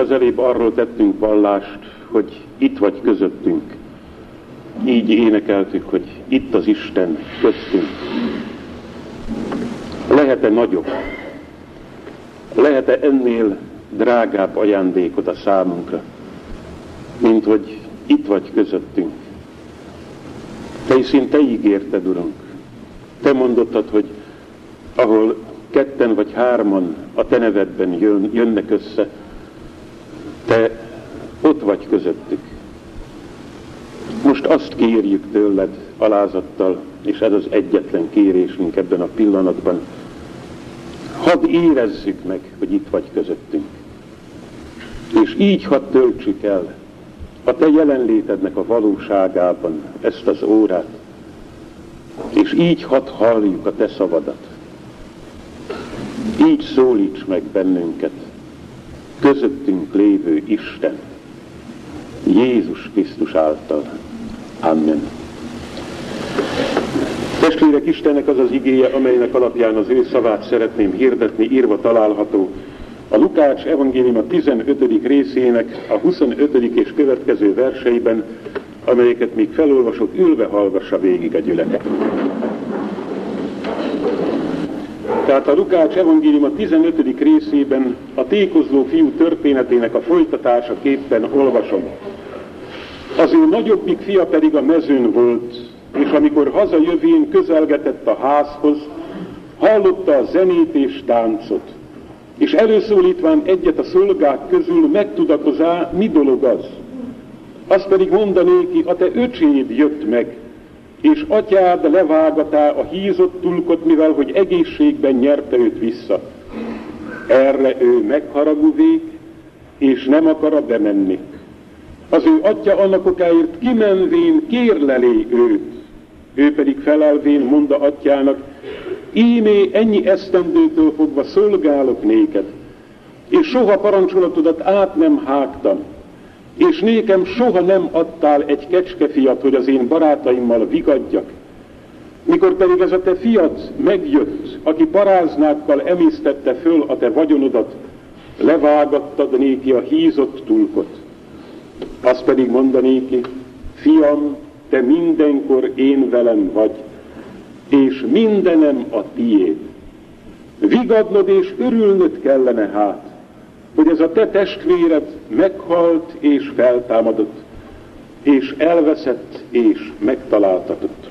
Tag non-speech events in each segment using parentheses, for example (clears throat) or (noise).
az elébb arról tettünk vallást, hogy itt vagy közöttünk. Így énekeltük, hogy itt az Isten köztünk. Lehet-e nagyobb? Lehet-e ennél drágább ajándékot a számunkra, mint hogy itt vagy közöttünk? Te hiszen Te ígérted, Urunk. Te mondottad, hogy ahol ketten vagy hárman a Te nevedben jön, jönnek össze, Te ott vagy közöttük. Most azt kérjük tőled alázattal, és ez az egyetlen kérésünk ebben a pillanatban, hadd érezzük meg, hogy itt vagy közöttünk. És így hadd töltsük el a te jelenlétednek a valóságában ezt az órát, és így hadd halljuk a te szavadat. Így szólíts meg bennünket, közöttünk lévő Isten, Jézus Krisztus által. Amen. Testvérek, Istennek az az igéje, amelynek alapján az ő szavát szeretném hirdetni, írva található a Lukács evangélium a 15. részének a 25. és következő verseiben, amelyeket még felolvasok, ülve hallgassa végig a gyüleket. Tehát a Lukács evangélium a 15. részében a tékozló fiú történetének a folytatása képpen olvasom. Az ő nagyobbik fia pedig a mezőn volt, és amikor hazajövén közelgetett a házhoz, hallotta a zenét és táncot és előszólítván egyet a szolgák közül megtudakozá, mi dolog az. Azt pedig mondanéki, a te öcséd jött meg, és atyád levágatá a hízott tulkot, mivel hogy egészségben nyerte őt vissza. Erre ő megharaguvék, és nem akar bemenni. Az ő atya annak okáért kimenvén kérlelé őt. Ő pedig felelvén mondta atyának, Ímé ennyi esztendőtől fogva szolgálok néked, és soha parancsolatodat át nem hágtam, és nékem soha nem adtál egy kecskefiat, hogy az én barátaimmal vigadjak. Mikor pedig ez a te fiat megjött, aki paráznákkal emésztette föl a te vagyonodat, levágattad néki a hízott tulkot. Azt pedig mondanéki, fiam, te mindenkor én velem vagy, és mindenem a tiéd. Vigadnod és örülnöd kellene hát, hogy ez a te testvéred meghalt és feltámadott, és elveszett és megtaláltatott.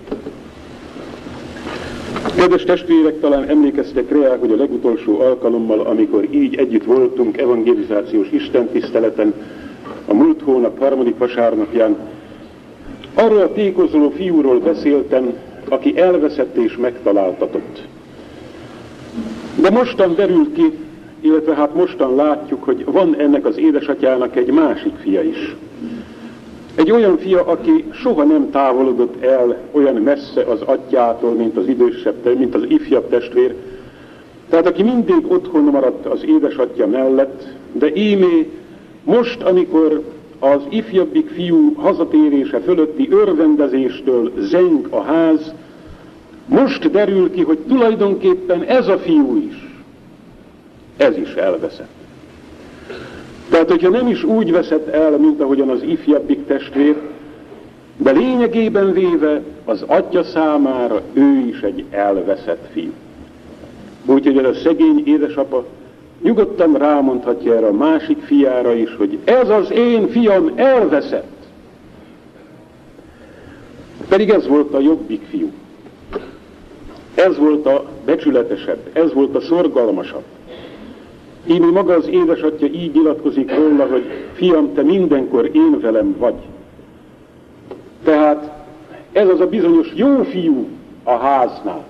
Kedves testvérek, talán emlékeztek rá, hogy a legutolsó alkalommal, amikor így együtt voltunk evangelizációs istentiszteleten, a múlt hónap harmadik vasárnapján, arról a tékozoló fiúról beszéltem, aki elveszett és megtaláltatott. De mostan derül ki, illetve hát mostan látjuk, hogy van ennek az édesatyának egy másik fia is. Egy olyan fia, aki soha nem távolodott el olyan messze az atyától, mint az idősebb, mint az ifjabb testvér. Tehát aki mindig otthon maradt az édesatja mellett, de ímé most, amikor az ifjabbik fiú hazatérése fölötti örvendezéstől zeng a ház, most derül ki, hogy tulajdonképpen ez a fiú is, ez is elveszett. Tehát, hogyha nem is úgy veszett el, mint ahogyan az ifjabbik testvér, de lényegében véve az atya számára ő is egy elveszett fiú. Úgyhogy ez a szegény édesapa nyugodtan rámondhatja erre a másik fiára is, hogy ez az én fiam elveszett. Pedig ez volt a jobbik fiú. Ez volt a becsületesebb, ez volt a szorgalmasabb. Íme maga az édesatja így nyilatkozik róla, hogy fiam, te mindenkor én velem vagy. Tehát ez az a bizonyos jó fiú a háznál.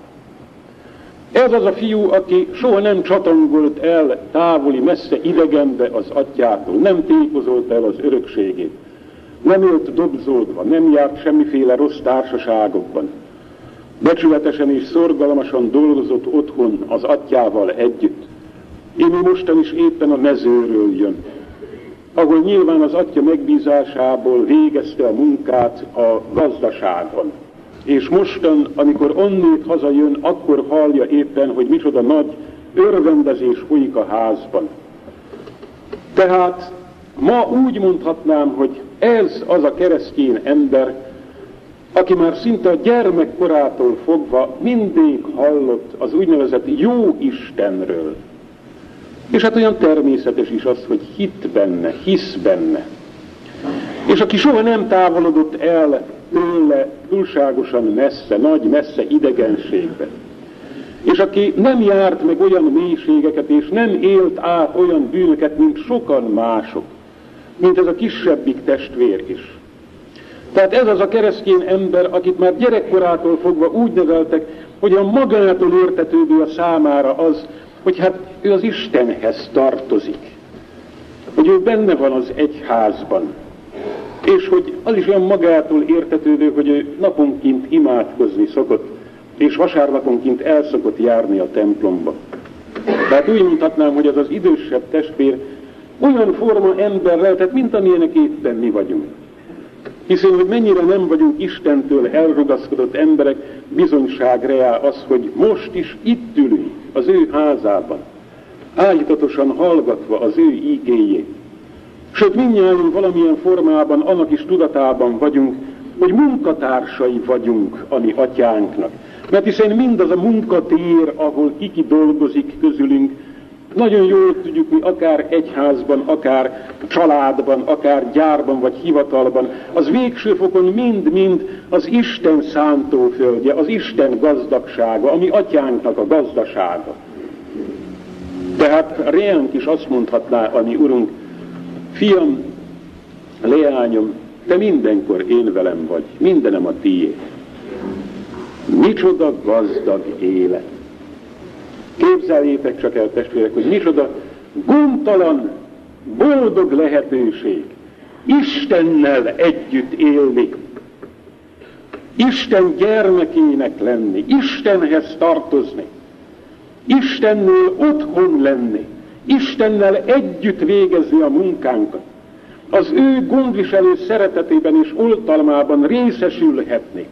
Ez az a fiú, aki soha nem csatangolt el távoli, messze idegenbe az atyától, nem tékozolt el az örökségét, nem élt dobzódva, nem járt semmiféle rossz társaságokban, becsületesen és szorgalmasan dolgozott otthon az atyával együtt. Én mostan is éppen a mezőről jön, ahol nyilván az atya megbízásából végezte a munkát a gazdaságon. És mostan, amikor onnét hazajön, akkor hallja éppen, hogy micsoda nagy örvendezés folyik a házban. Tehát Ma úgy mondhatnám, hogy ez az a keresztény ember, aki már szinte a gyermekkorától fogva mindig hallott az úgynevezett jó Istenről. És hát olyan természetes is az, hogy hit benne, hisz benne. És aki soha nem távolodott el tőle túlságosan messze, nagy messze idegenségbe, és aki nem járt meg olyan mélységeket, és nem élt át olyan bűnöket, mint sokan mások, mint ez a kisebbik testvér is. Tehát ez az a keresztény ember, akit már gyerekkorától fogva úgy neveltek, hogy a magától értetődő a számára az, hogy hát ő az Istenhez tartozik, hogy ő benne van az egyházban, és hogy az is olyan magától értetődő, hogy ő naponként imádkozni szokott, és vasárnaponként el szokott járni a templomba. Tehát úgy mondhatnám, hogy az az idősebb testvér olyan forma ember lehetett, mint amilyenek éppen mi vagyunk. Hiszen, hogy mennyire nem vagyunk Istentől elrugaszkodott emberek, bizonyság reál az, hogy most is itt ülünk az ő házában, állítatosan hallgatva az ő ígéjét. Sőt, mindnyáján valamilyen formában annak is tudatában vagyunk, hogy munkatársai vagyunk a mi atyánknak. Mert hiszen mindaz a munkatér, ahol kiki dolgozik közülünk, nagyon jól tudjuk mi akár egyházban, akár családban, akár gyárban vagy hivatalban, az végső fokon mind-mind az Isten szántóföldje, az Isten gazdagsága, ami atyánknak a gazdasága. Tehát reánk is azt mondhatná a mi urunk, fiam, leányom, te mindenkor én velem vagy, mindenem a tiéd. Micsoda gazdag élet! Képzeljétek csak el, testvérek, hogy micsoda gondtalan, boldog lehetőség Istennel együtt élni, Isten gyermekének lenni, Istenhez tartozni, Istennél otthon lenni, Istennel együtt végezni a munkánkat, az ő gondviselő szeretetében és oltalmában részesülhetni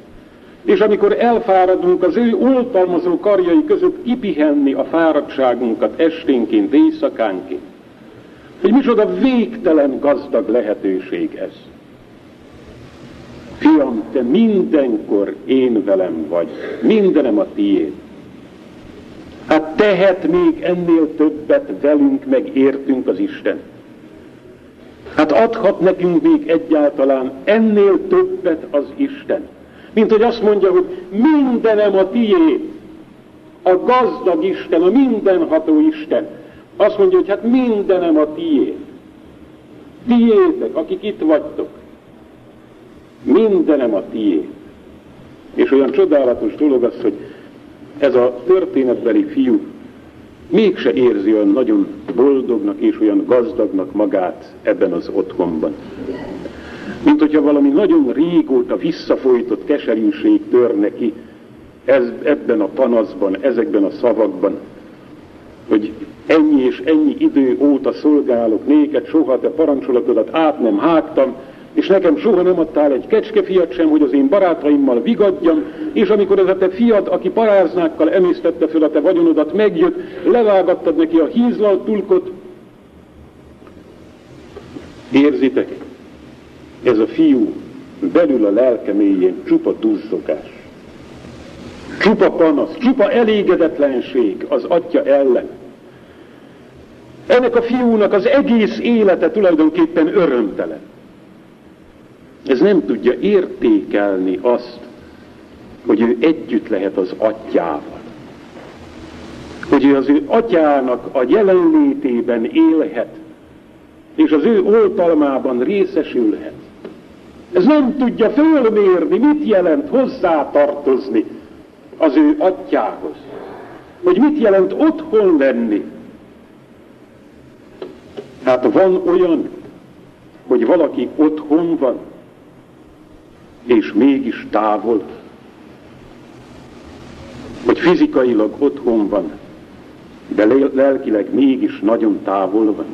és amikor elfáradunk az ő oltalmazó karjai között kipihenni a fáradtságunkat esténként, éjszakánként, hogy micsoda végtelen gazdag lehetőség ez. Fiam, te mindenkor én velem vagy, mindenem a tiéd. Hát tehet még ennél többet velünk, meg értünk az Isten. Hát adhat nekünk még egyáltalán ennél többet az Isten. Mint hogy azt mondja, hogy mindenem a tiéd, a gazdag Isten, a mindenható Isten. Azt mondja, hogy hát mindenem a tiéd. Tiétek, akik itt vagytok. Mindenem a tiéd. És olyan csodálatos dolog az, hogy ez a történetbeli fiú mégse érzi olyan nagyon boldognak és olyan gazdagnak magát ebben az otthonban mint hogyha valami nagyon régóta visszafolytott keserűség tör neki ez, ebben a panaszban, ezekben a szavakban, hogy ennyi és ennyi idő óta szolgálok néked, soha te parancsolatodat át nem hágtam, és nekem soha nem adtál egy kecskefiat sem, hogy az én barátaimmal vigadjam, és amikor ez a te fiad, aki paráznákkal emésztette föl a te vagyonodat, megjött, levágattad neki a hízlalt tulkot. Érzitek? Ez a fiú belül a lelke mélyén csupa duzzogás, csupa panasz, csupa elégedetlenség az atya ellen. Ennek a fiúnak az egész élete tulajdonképpen örömtelen. Ez nem tudja értékelni azt, hogy ő együtt lehet az atyával. Hogy ő az ő atyának a jelenlétében élhet, és az ő oltalmában részesülhet. Ez nem tudja fölmérni, mit jelent hozzátartozni az ő atyához. Hogy mit jelent otthon lenni. Hát van olyan, hogy valaki otthon van, és mégis távol. Hogy fizikailag otthon van, de lelkileg mégis nagyon távol van.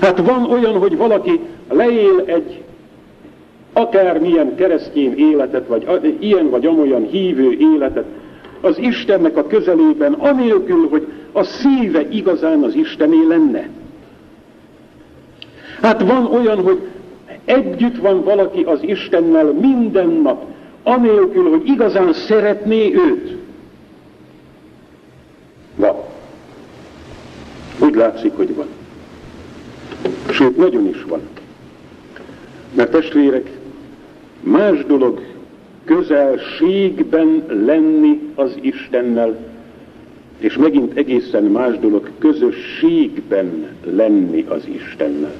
Hát van olyan, hogy valaki leél egy akármilyen keresztény életet, vagy ilyen vagy amolyan hívő életet, az Istennek a közelében, anélkül, hogy a szíve igazán az Istené lenne. Hát van olyan, hogy együtt van valaki az Istennel minden nap, anélkül, hogy igazán szeretné őt. Van. Úgy látszik, hogy van. Sőt, nagyon is van. Mert testvérek, más dolog közelségben lenni az Istennel, és megint egészen más dolog közösségben lenni az Istennel.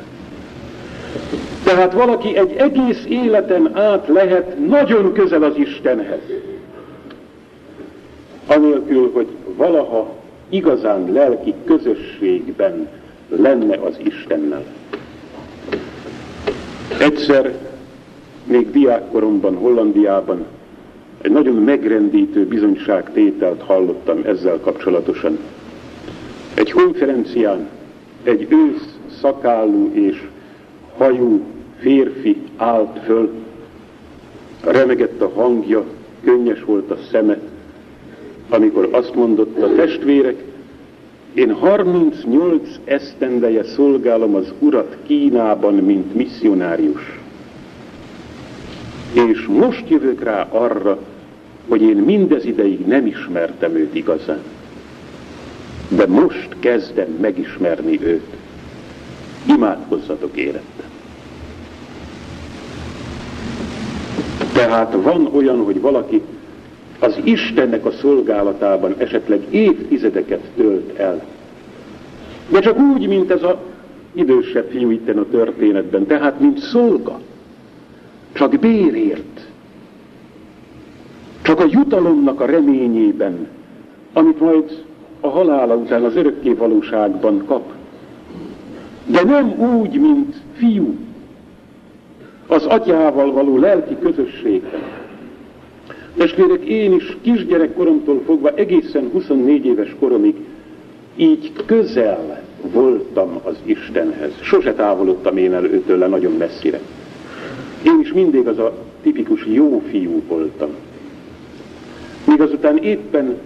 Tehát valaki egy egész életen át lehet nagyon közel az Istenhez, anélkül, hogy valaha igazán lelki közösségben lenne az Istennel. Egyszer, még diákkoromban, Hollandiában egy nagyon megrendítő bizonyságtételt hallottam ezzel kapcsolatosan. Egy konferencián egy ősz szakállú és hajú férfi állt föl, remegett a hangja, könnyes volt a szeme, amikor azt mondotta, testvérek, én 38 esztendeje szolgálom az Urat Kínában, mint misszionárius. És most jövök rá arra, hogy én mindez ideig nem ismertem őt igazán. De most kezdem megismerni őt. Imádkozzatok életben. Tehát van olyan, hogy valaki az Istennek a szolgálatában esetleg évtizedeket tölt el. De csak úgy, mint ez a idősebb fiú itten a történetben, tehát mint szolga, csak bérért, csak a jutalomnak a reményében, amit majd a halála után az örökké valóságban kap. De nem úgy, mint fiú, az atyával való lelki közösségben. Testvérek, én is kisgyerekkoromtól fogva egészen 24 éves koromig így közel voltam az Istenhez. Sose távolodtam én el őtőle nagyon messzire. Én is mindig az a tipikus jó fiú voltam. Míg azután éppen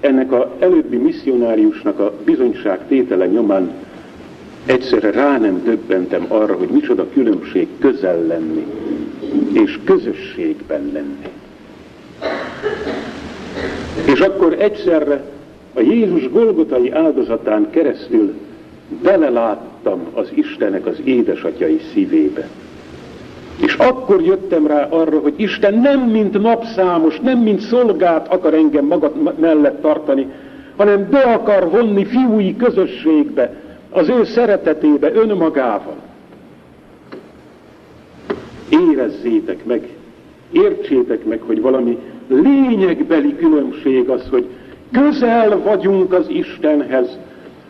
ennek a előbbi misszionáriusnak a bizonyság tétele nyomán egyszerre rá nem döbbentem arra, hogy micsoda különbség közel lenni, és közösségben lenni. És akkor egyszerre a Jézus Golgotai áldozatán keresztül beleláttam az Istenek az édesatyai szívébe. És akkor jöttem rá arra, hogy Isten nem mint napszámos, nem mint szolgát akar engem maga mellett tartani, hanem be akar vonni fiúi közösségbe, az ő szeretetébe, önmagával. Érezzétek meg, értsétek meg, hogy valami lényegbeli különbség az, hogy közel vagyunk az Istenhez,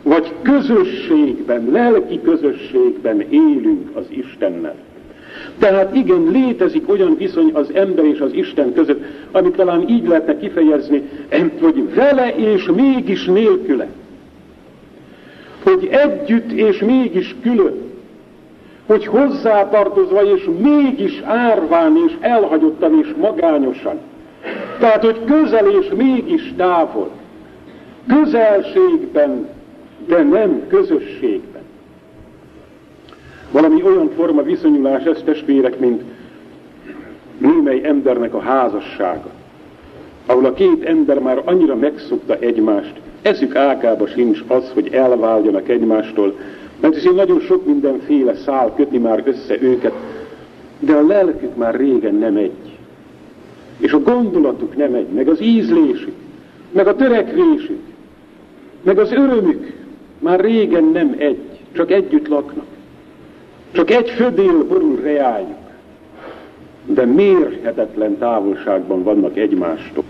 vagy közösségben, lelki közösségben élünk az Istennel. Tehát igen, létezik olyan viszony az ember és az Isten között, amit talán így lehetne kifejezni, hogy vele és mégis nélküle. Hogy együtt és mégis külön. Hogy hozzátartozva és mégis árván és elhagyottan és magányosan. Tehát, hogy közel és mégis távol. Közelségben, de nem közösségben. Valami olyan forma viszonyulás ez testvérek, mint némely embernek a házassága, ahol a két ember már annyira megszokta egymást, eszük ágába sincs az, hogy elváljanak egymástól, mert hiszen nagyon sok mindenféle szál köti már össze őket, de a lelkük már régen nem egy. És a gondolatuk nem egy, meg az ízlésük, meg a törekvésük, meg az örömük már régen nem egy, csak együtt laknak. Csak egy födél borul reájuk, de mérhetetlen távolságban vannak egymástól.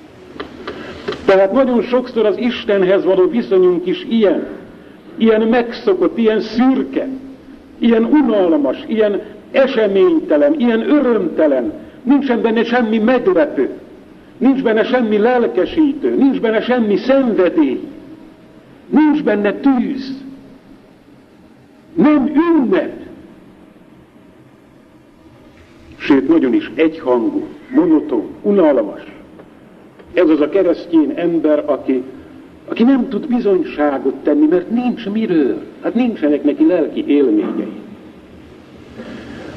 Tehát nagyon sokszor az Istenhez való viszonyunk is ilyen, ilyen megszokott, ilyen szürke, ilyen unalmas, ilyen eseménytelen, ilyen örömtelen, nincsen benne semmi meglepő, nincs benne semmi lelkesítő, nincs benne semmi szenvedély, nincs benne tűz, nem ünnep, nagyon is egyhangú, monoton, unalmas. Ez az a keresztény ember, aki, aki nem tud bizonyságot tenni, mert nincs miről. Hát nincsenek neki lelki élményei.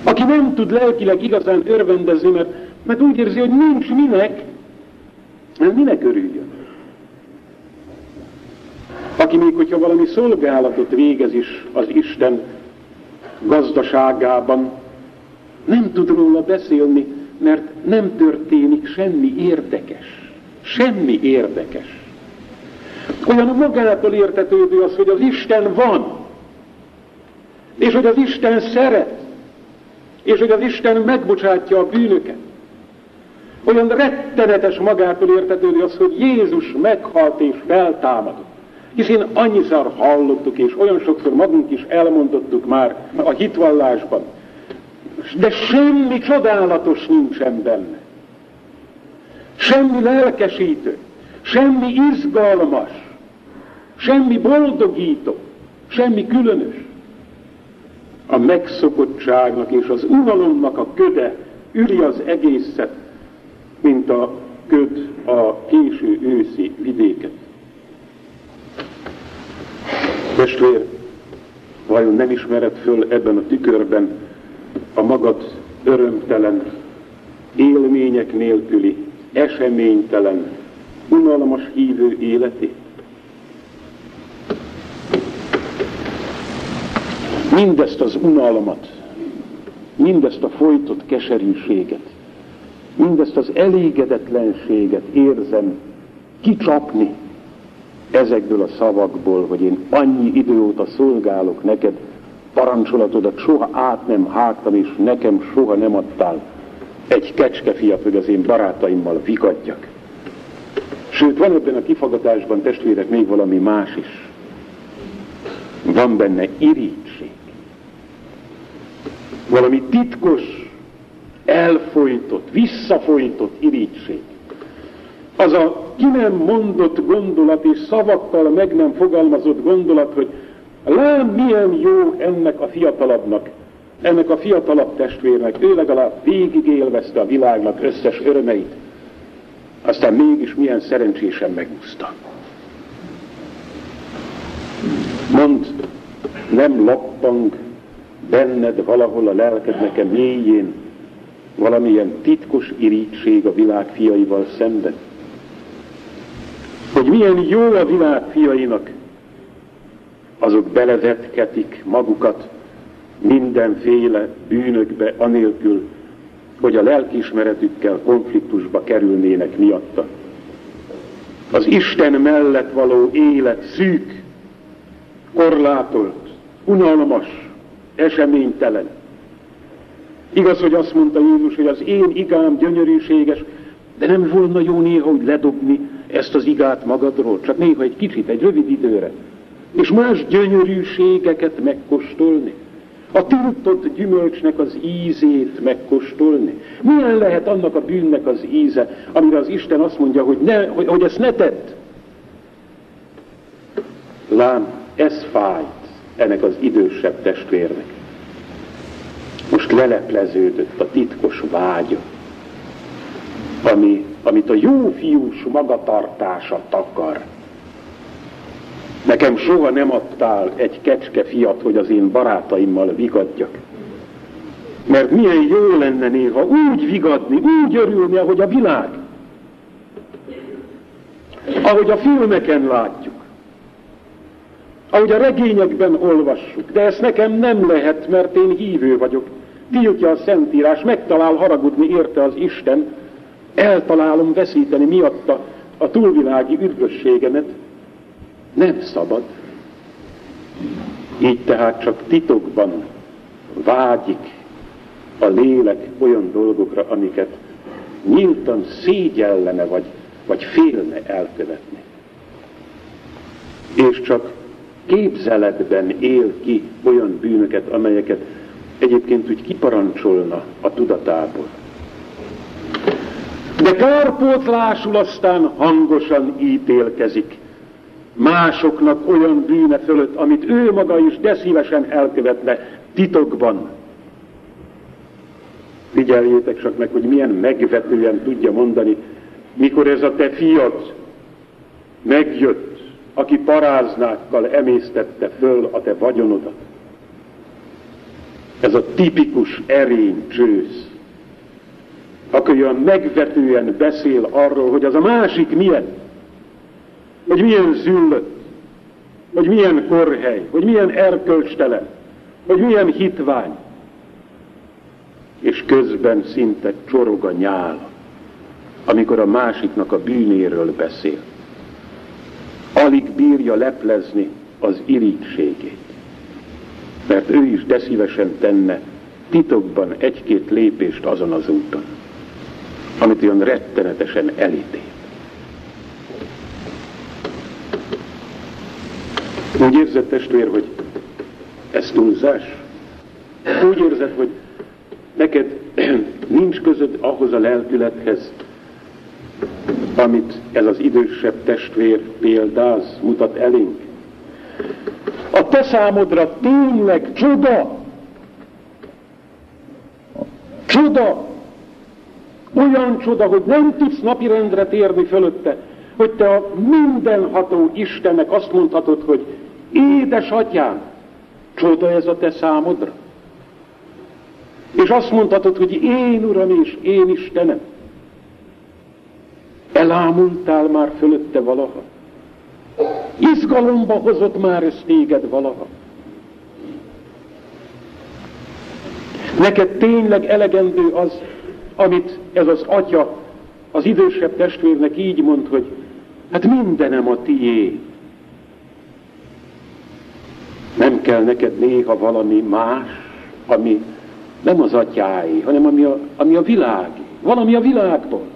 Aki nem tud lelkileg igazán örvendezni, mert, mert úgy érzi, hogy nincs minek, minek örüljön. Aki még, hogyha valami szolgálatot végez is az Isten gazdaságában, nem tud róla beszélni, mert nem történik semmi érdekes. Semmi érdekes. Olyan magától értetődő az, hogy az Isten van, és hogy az Isten szeret, és hogy az Isten megbocsátja a bűnöket. Olyan rettenetes magától értetődő az, hogy Jézus meghalt és feltámadott. Hiszen annyiszor hallottuk, és olyan sokszor magunk is elmondottuk már a hitvallásban, de semmi csodálatos nincsen benne. Semmi lelkesítő, semmi izgalmas, semmi boldogító, semmi különös. A megszokottságnak és az unalomnak a köde üli az egészet, mint a köd a késő őszi vidéket. Testvér, vajon nem ismered föl ebben a tükörben a magad örömtelen, élmények nélküli, eseménytelen, unalmas hívő életét? Mindezt az unalmat, mindezt a folytott keserűséget, mindezt az elégedetlenséget érzem kicsapni ezekből a szavakból, hogy én annyi idő óta szolgálok neked, parancsolatodat soha át nem hágtam, és nekem soha nem adtál egy kecskefiat, hogy az én barátaimmal vigadjak. Sőt, van ebben a kifagatásban, testvérek, még valami más is. Van benne irítség. Valami titkos, elfolytott, visszafolytott irítség. Az a ki nem mondott gondolat és szavakkal meg nem fogalmazott gondolat, hogy lám milyen jó ennek a fiatalabbnak, ennek a fiatalabb testvérnek, ő legalább végig élvezte a világnak összes örömeit, aztán mégis milyen szerencsésen megúszta. Mond, nem lappang benned valahol a lelkednek a mélyén valamilyen titkos irítség a világ fiaival szemben? hogy milyen jó a világ fiainak, azok belevetketik magukat mindenféle bűnökbe, anélkül, hogy a lelkiismeretükkel konfliktusba kerülnének miatta. Az Isten mellett való élet szűk, korlátolt, unalmas, eseménytelen. Igaz, hogy azt mondta Jézus, hogy az én igám gyönyörűséges, de nem volna jó néha, hogy ledobni ezt az igát magadról, csak néha egy kicsit, egy rövid időre, és más gyönyörűségeket megkóstolni. A tiltott gyümölcsnek az ízét megkóstolni. Milyen lehet annak a bűnnek az íze, amire az Isten azt mondja, hogy, ne, hogy, hogy ezt ne tedd? Lám, ez fájt ennek az idősebb testvérnek. Most lelepleződött a titkos vágya ami, amit a jó fiús magatartása takar. Nekem soha nem adtál egy kecske fiat, hogy az én barátaimmal vigadjak. Mert milyen jó lenne néha úgy vigadni, úgy örülni, ahogy a világ. Ahogy a filmeken látjuk. Ahogy a regényekben olvassuk. De ezt nekem nem lehet, mert én hívő vagyok. Tiltja a Szentírás, megtalál haragudni érte az Isten, eltalálom veszíteni miatta a túlvilági üdvösségemet, nem szabad. Így tehát csak titokban vágyik a lélek olyan dolgokra, amiket nyíltan szégyellene vagy, vagy félne elkövetni. És csak képzeletben él ki olyan bűnöket, amelyeket egyébként úgy kiparancsolna a tudatából de kárpótlásul aztán hangosan ítélkezik másoknak olyan bűne fölött, amit ő maga is de szívesen elkövetne titokban. Figyeljétek csak meg, hogy milyen megvetően tudja mondani, mikor ez a te fiat megjött, aki paráznákkal emésztette föl a te vagyonodat. Ez a tipikus erény csősz, aki olyan megvetően beszél arról, hogy az a másik milyen, hogy milyen züllött, hogy milyen korhely, hogy milyen erkölcstelen, hogy milyen hitvány, és közben szinte csorog a nyál, amikor a másiknak a bűnéről beszél. Alig bírja leplezni az irítségét, mert ő is de szívesen tenne titokban egy-két lépést azon az úton, amit olyan rettenetesen elítél. Úgy érzed, testvér, hogy ez túlzás? Úgy érzed, hogy neked (clears throat) nincs között ahhoz a lelkülethez, amit ez az idősebb testvér példáz, mutat elénk. A te számodra tényleg csoda, csoda, olyan csoda, hogy nem tudsz napirendre térni fölötte, hogy te a mindenható Istennek azt mondhatod, hogy édesatyám, csoda ez a te számodra. És azt mondhatod, hogy én Uram és én Istenem. Elámultál már fölötte valaha? Izgalomba hozott már ez téged valaha? Neked tényleg elegendő az, amit ez az atya az idősebb testvérnek így mond, hogy hát mindenem a tié. Nem kell neked néha valami más, ami nem az atyái, hanem ami a, ami a világ, valami a világból.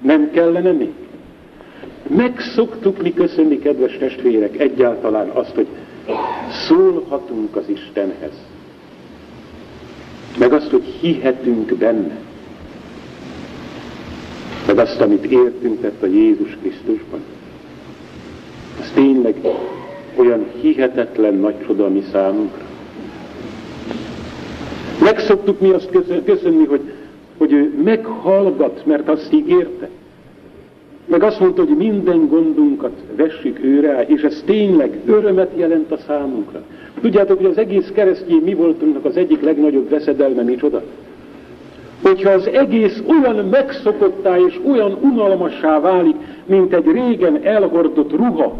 Nem kellene még? Megszoktuk mi köszönni, kedves testvérek, egyáltalán azt, hogy szólhatunk az Istenhez. Meg azt, hogy hihetünk benne. Meg azt, amit értünk tett a Jézus Krisztusban. Ez tényleg olyan hihetetlen nagy csoda mi számunkra. Megszoktuk mi azt köszönni, hogy, hogy ő meghallgat, mert azt ígérte. Meg azt mondta, hogy minden gondunkat vessük őre, és ez tényleg örömet jelent a számunkra. Tudjátok, hogy az egész keresztény mi voltunknak az egyik legnagyobb veszedelme micsoda? Hogyha az egész olyan megszokottá és olyan unalmassá válik, mint egy régen elhordott ruha,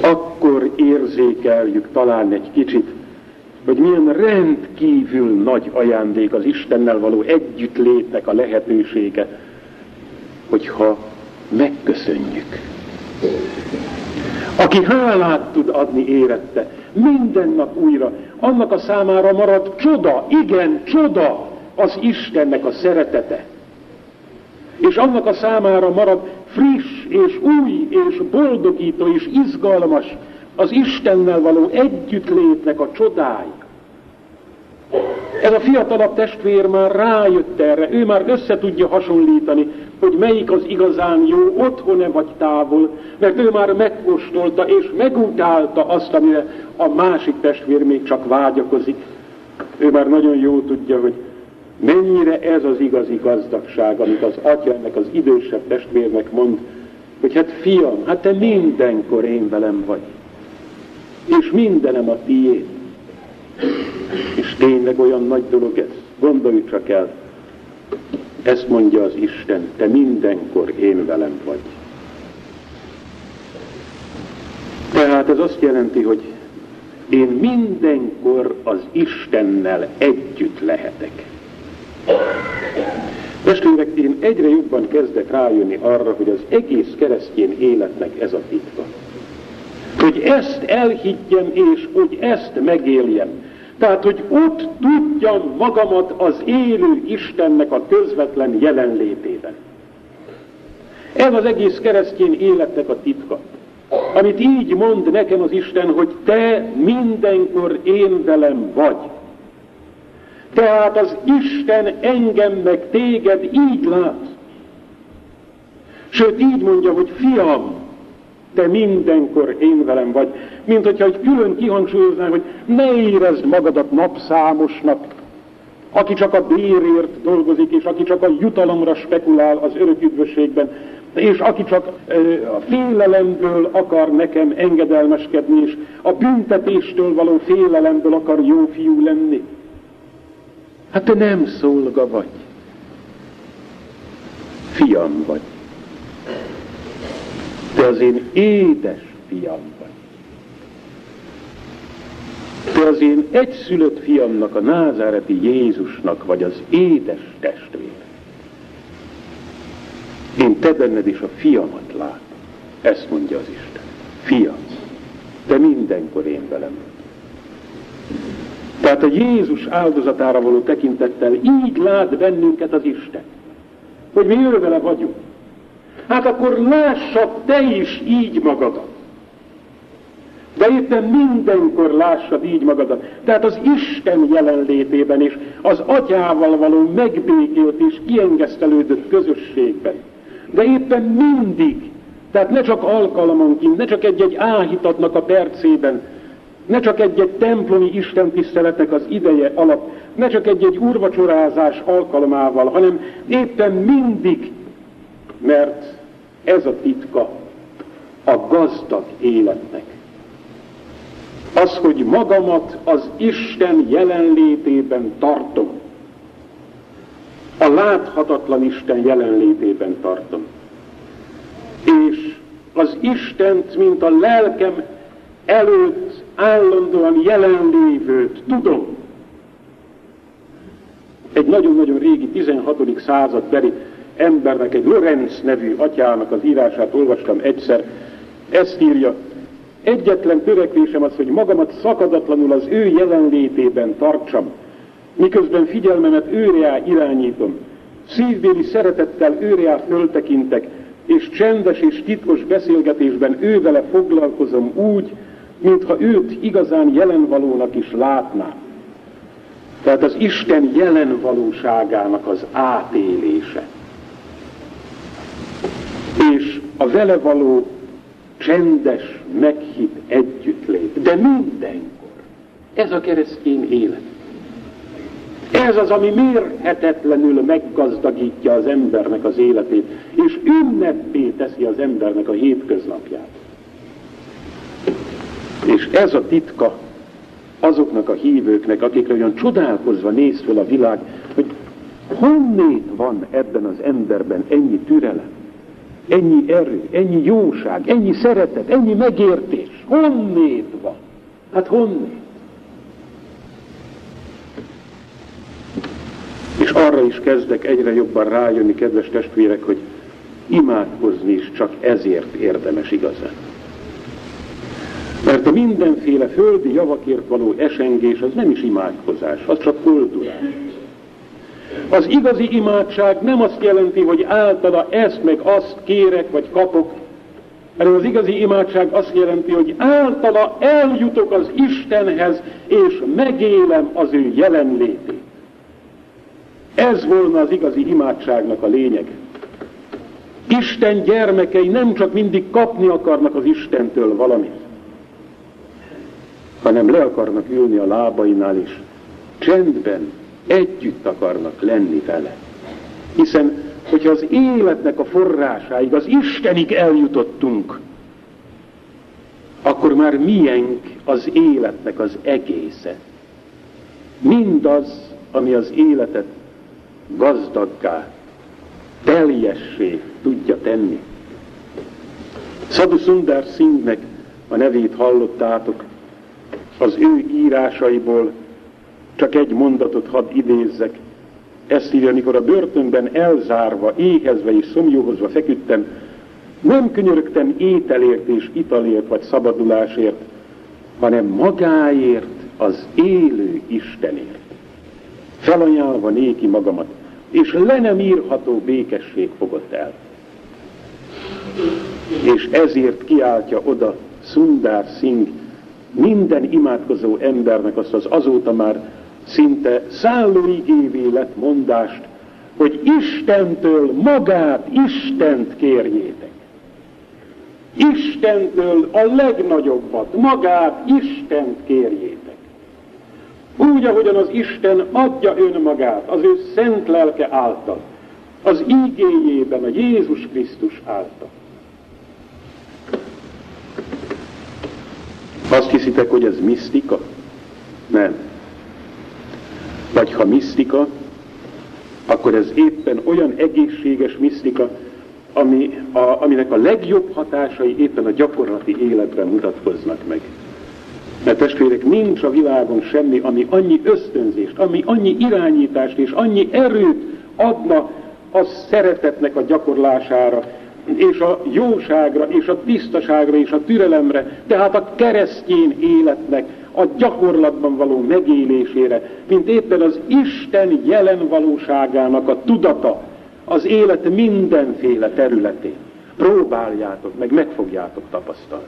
akkor érzékeljük talán egy kicsit, hogy milyen rendkívül nagy ajándék az Istennel való együttlétnek a lehetősége, hogyha megköszönjük. Aki hálát tud adni érette, minden nap újra, annak a számára marad csoda, igen, csoda az Istennek a szeretete. És annak a számára marad friss és új és boldogító és izgalmas az Istennel való együttlétnek a csodája. Ez a fiatalabb testvér már rájött erre, ő már össze tudja hasonlítani, hogy melyik az igazán jó, otthon-e vagy távol, mert ő már megkóstolta és megutálta azt, amire a másik testvér még csak vágyakozik. Ő már nagyon jó tudja, hogy mennyire ez az igazi gazdagság, amit az atya ennek az idősebb testvérnek mond, hogy hát fiam, hát te mindenkor én velem vagy és mindenem a tiéd. És tényleg olyan nagy dolog ez. Gondolj csak el. Ezt mondja az Isten, te mindenkor én velem vagy. Tehát ez azt jelenti, hogy én mindenkor az Istennel együtt lehetek. Testvérek, én egyre jobban kezdek rájönni arra, hogy az egész keresztény életnek ez a titka hogy ezt elhiggyem, és hogy ezt megéljem. Tehát, hogy ott tudjam magamat az élő Istennek a közvetlen jelenlétében. Ez az egész keresztény életnek a titka. Amit így mond nekem az Isten, hogy te mindenkor én velem vagy. Tehát az Isten engem meg téged így lát. Sőt, így mondja, hogy fiam, te mindenkor én velem vagy. Mint hogyha egy külön kihangsúlyoznál, hogy ne érezd magadat napszámosnak, aki csak a bérért dolgozik, és aki csak a jutalomra spekulál az örök üdvösségben. és aki csak a félelemből akar nekem engedelmeskedni, és a büntetéstől való félelemből akar jó fiú lenni. Hát te nem szolga vagy. Fiam vagy. Te az én édes fiam vagy. Te az én egyszülött fiamnak, a názáreti Jézusnak vagy az édes testvér. Én te benned is a fiamat lát. Ezt mondja az Isten. Fiam, te mindenkor én velem Tehát a Jézus áldozatára való tekintettel így lát bennünket az Isten, hogy mi ővele vagyunk. Hát akkor lássad te is így magadat. De éppen mindenkor lássad így magadat. Tehát az Isten jelenlétében és az atyával való megbékélt és kiengesztelődött közösségben de éppen mindig, tehát ne csak alkalmanként, ne csak egy-egy áhítatnak a percében, ne csak egy-egy templomi istentiszteletnek az ideje alatt, ne csak egy-egy urvacsorázás alkalmával, hanem éppen mindig, mert ez a titka a gazdag életnek. Az, hogy magamat az Isten jelenlétében tartom, a láthatatlan Isten jelenlétében tartom. És az Istent, mint a lelkem előtt állandóan jelenlévőt tudom. Egy nagyon-nagyon régi 16. századbeli embernek, egy Lorenz nevű atyának az írását olvastam egyszer. Ezt írja, egyetlen törekvésem az, hogy magamat szakadatlanul az ő jelenlétében tartsam, miközben figyelmemet őre irányítom, szívbéli szeretettel őre föltekintek, és csendes és titkos beszélgetésben ővele foglalkozom úgy, mintha őt igazán jelenvalónak is látnám. Tehát az Isten jelen valóságának az átélése. És a vele való csendes, meghitt együttlét. De mindenkor. Ez a keresztény élet. Ez az, ami mérhetetlenül meggazdagítja az embernek az életét, és ünnepé teszi az embernek a hétköznapját. És ez a titka azoknak a hívőknek, akikre olyan csodálkozva néz fel a világ, hogy honnét van ebben az emberben ennyi türelem, ennyi erő, ennyi jóság, ennyi szeretet, ennyi megértés. Honnét van? Hát honnét? És arra is kezdek egyre jobban rájönni, kedves testvérek, hogy imádkozni is csak ezért érdemes igazán. Mert a mindenféle földi javakért való esengés az nem is imádkozás, az csak koldulás. Az igazi imádság nem azt jelenti, hogy általa ezt meg azt kérek vagy kapok, hanem az igazi imádság azt jelenti, hogy általa eljutok az Istenhez, és megélem az ő jelenlétét. Ez volna az igazi imádságnak a lényeg. Isten gyermekei nem csak mindig kapni akarnak az Istentől valamit, hanem le akarnak ülni a lábainál is, csendben együtt akarnak lenni vele. Hiszen, hogyha az életnek a forrásáig, az Istenig eljutottunk, akkor már miénk az életnek az egésze. Mindaz, ami az életet gazdaggá, teljessé tudja tenni. Sadhu Sundar Singhnek a nevét hallottátok, az ő írásaiból csak egy mondatot hadd idézzek. Ezt írja, amikor a börtönben elzárva, éhezve és szomjóhozva feküdtem, nem könyörögtem ételért és italért vagy szabadulásért, hanem magáért, az élő Istenért felajánlva néki magamat, és le nem írható békesség fogott el. És ezért kiáltja oda Sundar Singh minden imádkozó embernek azt az azóta már szinte szállóigévé lett mondást, hogy Istentől magát, Istent kérjétek. Istentől a legnagyobbat, magát, Istent kérjétek. Úgy, ahogyan az Isten adja önmagát az ő szent lelke által, az ígéjében, a Jézus Krisztus által. Azt hiszitek, hogy ez misztika? Nem. Vagy ha misztika, akkor ez éppen olyan egészséges misztika, ami, a, aminek a legjobb hatásai éppen a gyakorlati életben mutatkoznak meg. Mert testvérek, nincs a világon semmi, ami annyi ösztönzést, ami annyi irányítást és annyi erőt adna a szeretetnek a gyakorlására, és a jóságra, és a tisztaságra, és a türelemre, tehát a keresztény életnek a gyakorlatban való megélésére, mint éppen az Isten jelen valóságának a tudata az élet mindenféle területén. Próbáljátok meg, meg fogjátok tapasztalni.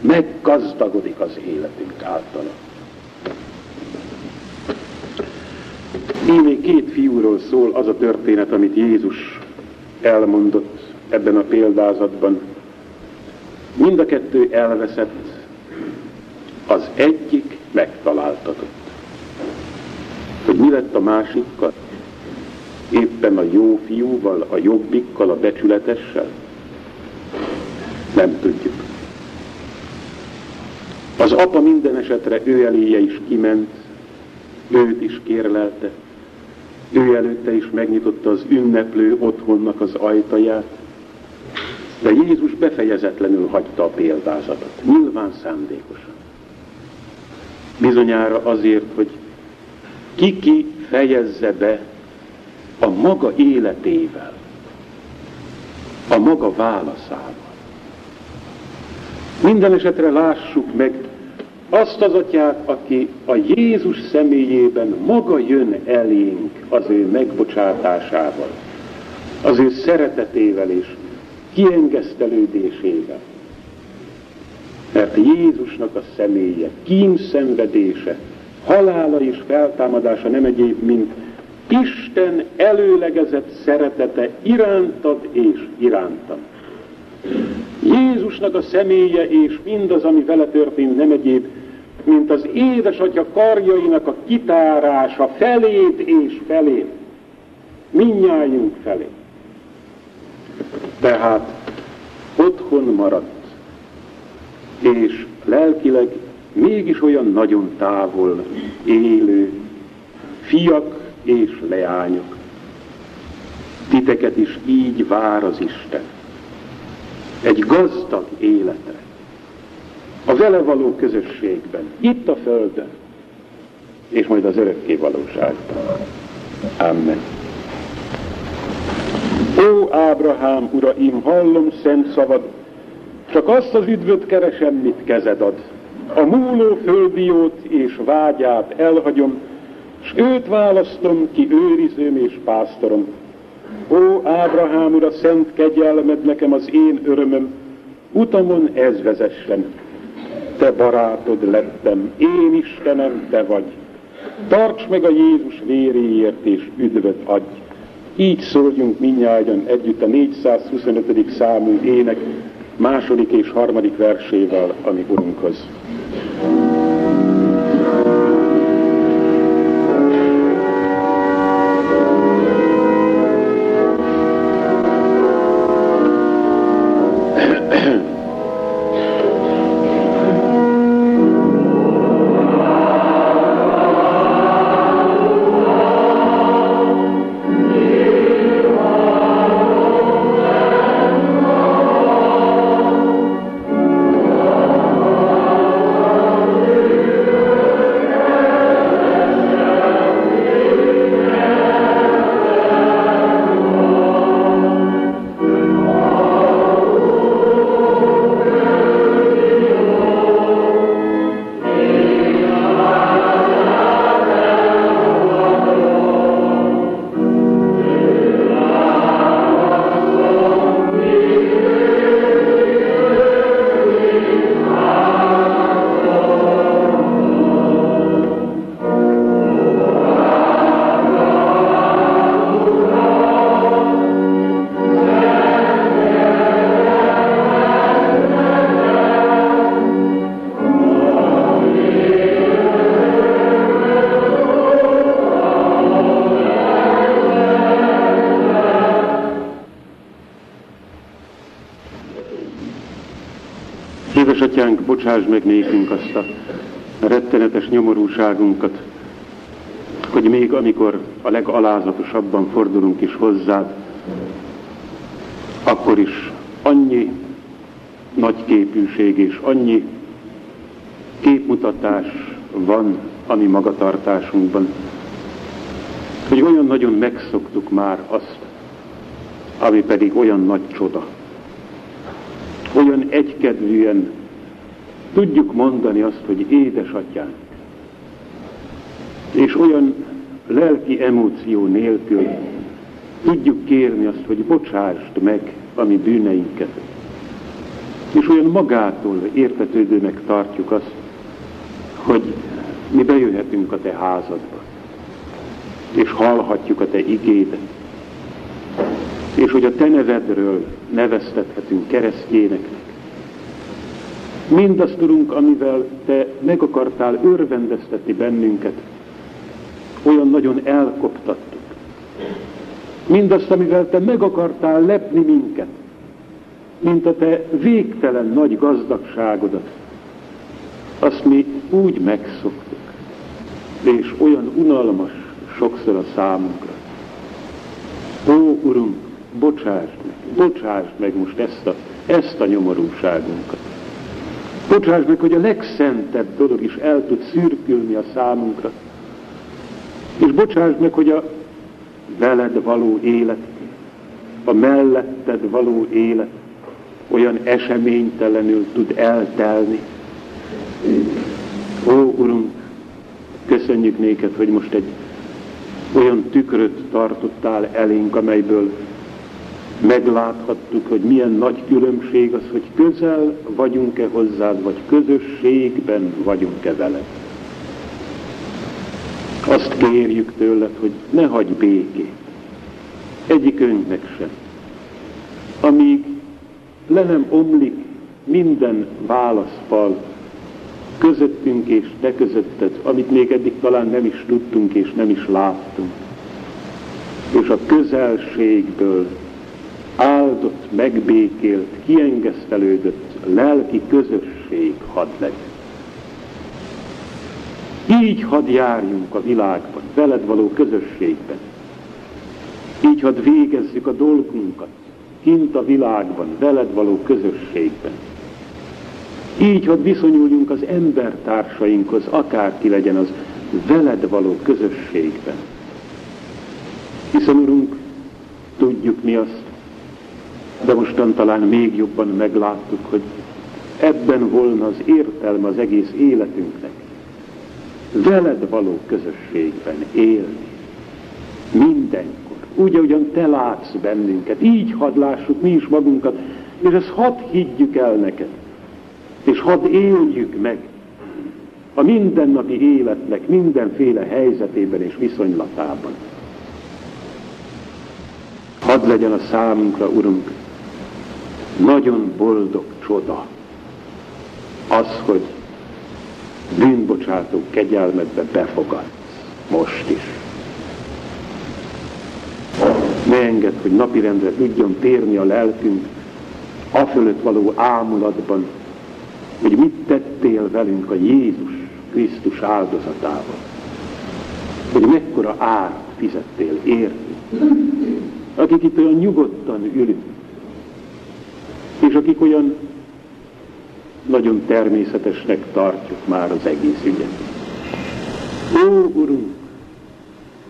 Meggazdagodik az életünk általa. Így két fiúról szól az a történet, amit Jézus elmondott ebben a példázatban. Mind a kettő elveszett, az egyik megtaláltatott. Hogy mi lett a másikkal? Éppen a jó fiúval, a jobbikkal, a becsületessel? Nem tudjuk. Az apa minden esetre ő eléje is kiment, őt is kérlelte, ő előtte is megnyitotta az ünneplő otthonnak az ajtaját, de Jézus befejezetlenül hagyta a példázatot, nyilván szándékosan. Bizonyára azért, hogy ki-ki fejezze be a maga életével, a maga válaszával. Minden esetre lássuk meg azt az atyát, aki a Jézus személyében maga jön elénk az ő megbocsátásával, az ő szeretetével és kiengesztelődésével. Mert Jézusnak a személye, kínszenvedése, halála és feltámadása nem egyéb, mint Isten előlegezett szeretete irántad és irántam. Jézusnak a személye és mindaz, ami vele történt, nem egyéb, mint az édesatya karjainak a kitárása felét és felé, minnyájunk felé. Tehát otthon maradt, és lelkileg mégis olyan nagyon távol élő fiak és leányok. Titeket is így vár az Isten. Egy gazdag életre. A vele való közösségben, itt a Földön, és majd az örökké valóságban. Amen. Ó, Ábrahám, uraim, hallom szent szavad, csak azt az üdvöt keresem, mit kezed ad. A múló földiót és vágyát elhagyom, s őt választom ki őrizőm és pásztorom. Ó, Ábrahám ura, szent kegyelmed nekem az én örömöm, utamon ez vezessen. Te barátod lettem, én Istenem, te vagy. Tarts meg a Jézus véréért és üdvöt adj. Így szóljunk minnyáján együtt a 425. számú ének második és harmadik versével a mi Urunkhoz. Bocsáss meg nékünk azt a rettenetes nyomorúságunkat, hogy még amikor a legalázatosabban fordulunk is hozzád, akkor is annyi nagy képűség és annyi képmutatás van a mi magatartásunkban, hogy olyan nagyon megszoktuk már azt, ami pedig olyan nagy csoda. Olyan egykedvűen tudjuk mondani azt, hogy édesatyánk. És olyan lelki emóció nélkül tudjuk kérni azt, hogy bocsásd meg a mi bűneinket. És olyan magától értetődőnek tartjuk azt, hogy mi bejöhetünk a te házadba, és hallhatjuk a te igédet, és hogy a te nevedről neveztethetünk keresztjéneknek. Mindazt, tudunk, amivel te meg akartál örvendeztetni bennünket, olyan nagyon elkoptattuk. Mindazt, amivel te meg akartál lepni minket, mint a te végtelen nagy gazdagságodat, azt mi úgy megszoktuk, és olyan unalmas sokszor a számunkra. Ó, Urunk, bocsásd meg, bocsásd meg most ezt a, ezt a nyomorúságunkat. Bocsásd meg, hogy a legszentebb dolog is el tud szürkülni a számunkra. És bocsásd meg, hogy a veled való élet, a melletted való élet olyan eseménytelenül tud eltelni. Ó, Urunk, köszönjük néked, hogy most egy olyan tükröt tartottál elénk, amelyből megláthattuk, hogy milyen nagy különbség az, hogy közel vagyunk-e hozzád, vagy közösségben vagyunk-e veled. Azt kérjük tőled, hogy ne hagyj békét. Egyikünknek sem. Amíg le nem omlik minden válaszfal közöttünk és te közötted, amit még eddig talán nem is tudtunk és nem is láttunk. És a közelségből áldott, megbékélt, kiengesztelődött lelki közösség hadd legyen. Így hadd járjunk a világban, veled való közösségben. Így hadd végezzük a dolgunkat, kint a világban, veled való közösségben. Így hadd viszonyuljunk az embertársainkhoz, akárki legyen az, veled való közösségben. Hiszen, Urunk, tudjuk mi azt, de mostan talán még jobban megláttuk, hogy ebben volna az értelme az egész életünknek. Veled való közösségben élni. Mindenkor. Úgy, ahogyan te látsz bennünket. Így hadd lássuk mi is magunkat, és ezt hadd higgyük el neked. És hadd éljük meg a mindennapi életnek mindenféle helyzetében és viszonylatában. Hadd legyen a számunkra, Urunk, nagyon boldog csoda az, hogy bűnbocsátó kegyelmedbe befogadsz most is. Ne engedd, hogy napirendre tudjon térni a lelkünk, a fölött való ámulatban, hogy mit tettél velünk a Jézus Krisztus áldozatával. Hogy mekkora árt fizettél érni. Akik itt olyan nyugodtan ülünk, és akik olyan nagyon természetesnek tartjuk már az egész ügyet. Ó, Urunk,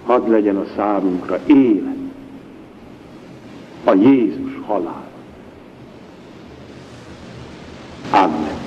hadd legyen a számunkra élet, a Jézus halál. Amen.